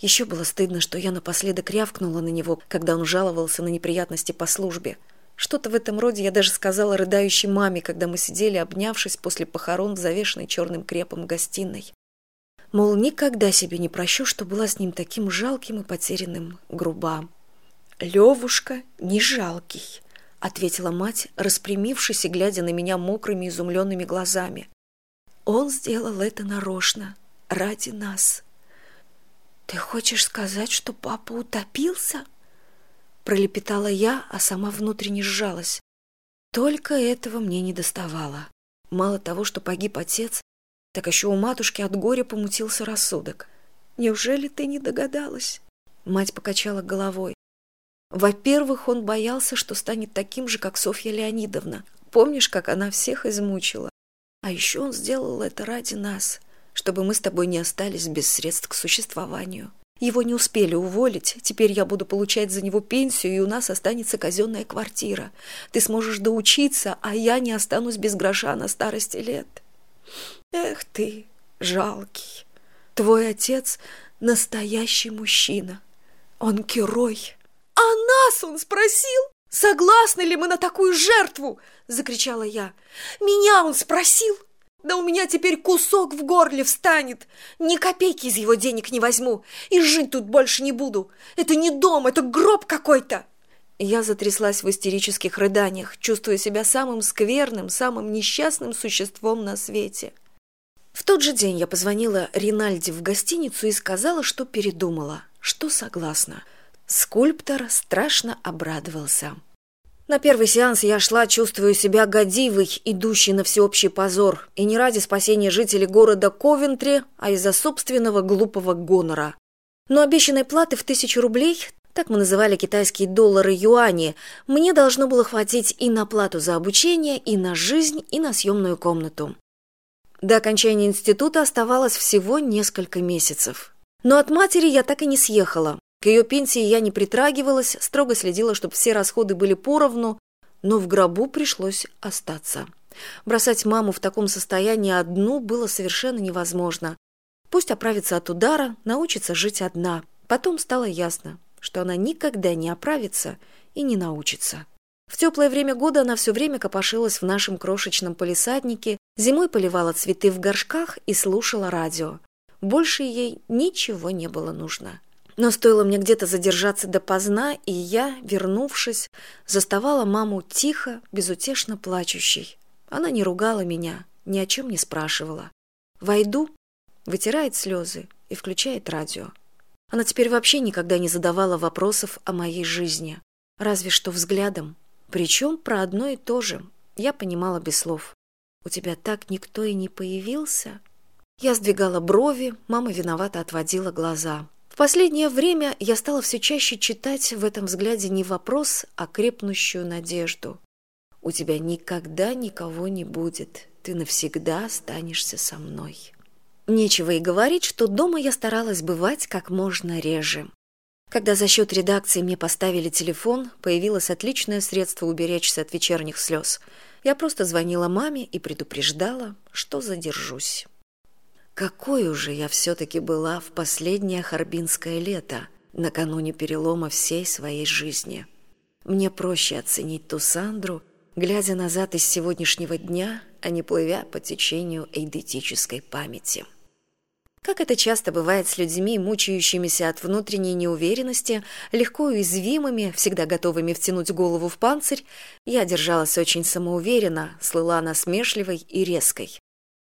Еще было стыдно, что я напоследок рявкнула на него, когда он жаловался на неприятности по службе. Что-то в этом роде я даже сказала рыдающей маме, когда мы сидели, обнявшись после похорон в завешенной черным крепом гостиной. Мол, никогда себе не прощу, что была с ним таким жалким и потерянным груба. «Левушка не жалкий», — ответила мать, распрямившись и глядя на меня мокрыми изумленными глазами. «Он сделал это нарочно, ради нас». «Ты хочешь сказать, что папа утопился?» пролепетала я а сама внутренне сжалась. Только этого мне не доставало. Мало того что погиб отец так еще у матушки от горя помутился рассудок. Неужели ты не догадалась? Мать покачала головой. Во первых он боялся что станет таким же как софья леонидовна. Помнишь как она всех измучила? А еще он сделал это ради нас чтобы мы с тобой не остались без средств к существованию его не успели уволить, теперь я буду получать за него пенсию, и у нас останется казенная квартира. Ты сможешь доучиться, а я не останусь без гроша на старости лет. Эх ты, жалкий. Твой отец — настоящий мужчина. Он герой. А нас он спросил, согласны ли мы на такую жертву? Закричала я. Меня он спросил. Да у меня теперь кусок в горле встанет. Ни копейки из его денег не возьму. И жить тут больше не буду. Это не дом, это гроб какой-то. Я затряслась в истерических рыданиях, чувствуя себя самым скверным, самым несчастным существом на свете. В тот же день я позвонила Ринальде в гостиницу и сказала, что передумала, что согласна. Скульптор страшно обрадовался. На первый сеанс я шла, чувствуя себя годивой, идущей на всеобщий позор, и не ради спасения жителей города Ковентри, а из-за собственного глупого гонора. Но обещанной платы в тысячу рублей, так мы называли китайские доллары юани, мне должно было хватить и на плату за обучение, и на жизнь, и на съемную комнату. До окончания института оставалось всего несколько месяцев. Но от матери я так и не съехала, к ее пенсии я не притрагивалась, строго следила, чтобы все расходы были поровну, но в гробу пришлось остаться. Бросать маму в таком состоянии одну было совершенно невозможно. Пусть оправится от удара, научится жить одна. Потом стало ясно, что она никогда не оправится и не научится. В теплое время года она все время копошилась в нашем крошечном полисаднике, зимой поливала цветы в горшках и слушала радио. Больше ей ничего не было нужно но стоило мне где то задержаться допоздна и я вернувшись заставала маму тихо безутешно плачущей. Она не ругала меня ни о чем не спрашивала. Войду вытирает слезы и включает радио. Она теперь вообще никогда не задавала вопросов о моей жизни разве что взглядом. Причем про одно и то же я понимала без слов. У тебя так никто и не появился? Я сдвигала брови мама виновато отводила глаза последнее время я стала все чаще читать в этом взгляде не вопрос а крепнущую надежду. У тебя никогда никого не будет. Ты навсегда останешься со мной нечего и говорить что дома я старалась бывать как можно реже. Когда за счет редакции мне поставили телефон появилось отличное средство уберечься от вечерних слез я просто звонила маме и предупреждала что задержусь какой уже я все таки была в последнее харбинское лето накануне перелома всей своей жизни мне проще оценить ту сандру глядя назад из сегодняшнего дня а не плывя по течению эйдетической памяти как это часто бывает с людьми, мучающимися от внутренней неуверенности, легко уязвимыми, всегда готовыми втянуть голову в панцирь, я держалась очень самоуверенно, слыла насмешливой и резкой.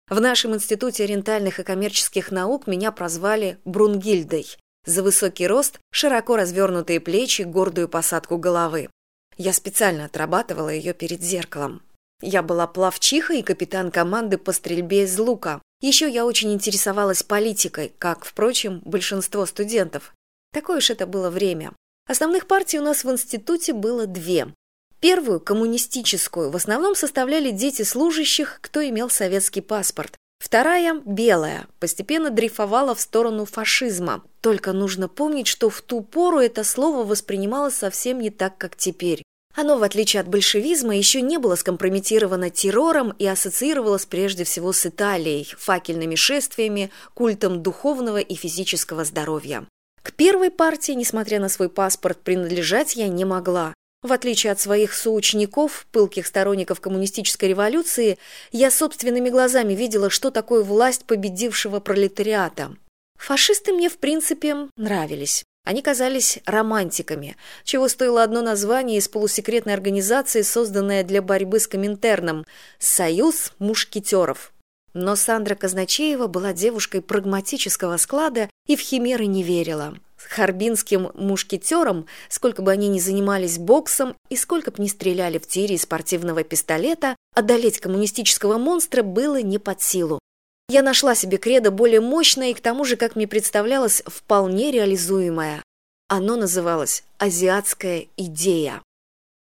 В нашем институте ориентальных и коммерческих наук меня прозвали Брунгильдой за высокий рост, широко развернутые плечи, гордую посадку головы. Я специально отрабатывала ее перед зеркалом. Я была плавчиха и капитан команды по стрельбе из лука. Еще я очень интересовалась политикой, как, впрочем, большинство студентов. Такое уж это было время. Основных партий у нас в институте было две Первую, коммунистическую, в основном составляли дети служащих, кто имел советский паспорт. Вторая, белая, постепенно дрейфовала в сторону фашизма. Только нужно помнить, что в ту пору это слово воспринималось совсем не так, как теперь. Оно, в отличие от большевизма, еще не было скомпрометировано террором и ассоциировалось прежде всего с Италией, факельными шествиями, культом духовного и физического здоровья. К первой партии, несмотря на свой паспорт, принадлежать я не могла. В отличие от своих соучеников, пылких сторонников коммунистической революции, я собственными глазами видела, что такое власть победившего пролетариата. Фашисты мне, в принципе, нравились. Они казались романтиками, чего стоило одно название из полусекретной организации, созданная для борьбы с Коминтерном – «Союз мушкетеров». Но Сандра Казначеева была девушкой прагматического склада и в химеры не верила харбинским мушкетерам, сколько бы они ни занимались боксом и сколько бы ни стреляли в тире из спортивного пистолета, одолеть коммунистического монстра было не под силу. Я нашла себе кредо более мощное и к тому же, как мне представлялось, вполне реализуемое. Оно называлось «Азиатская идея».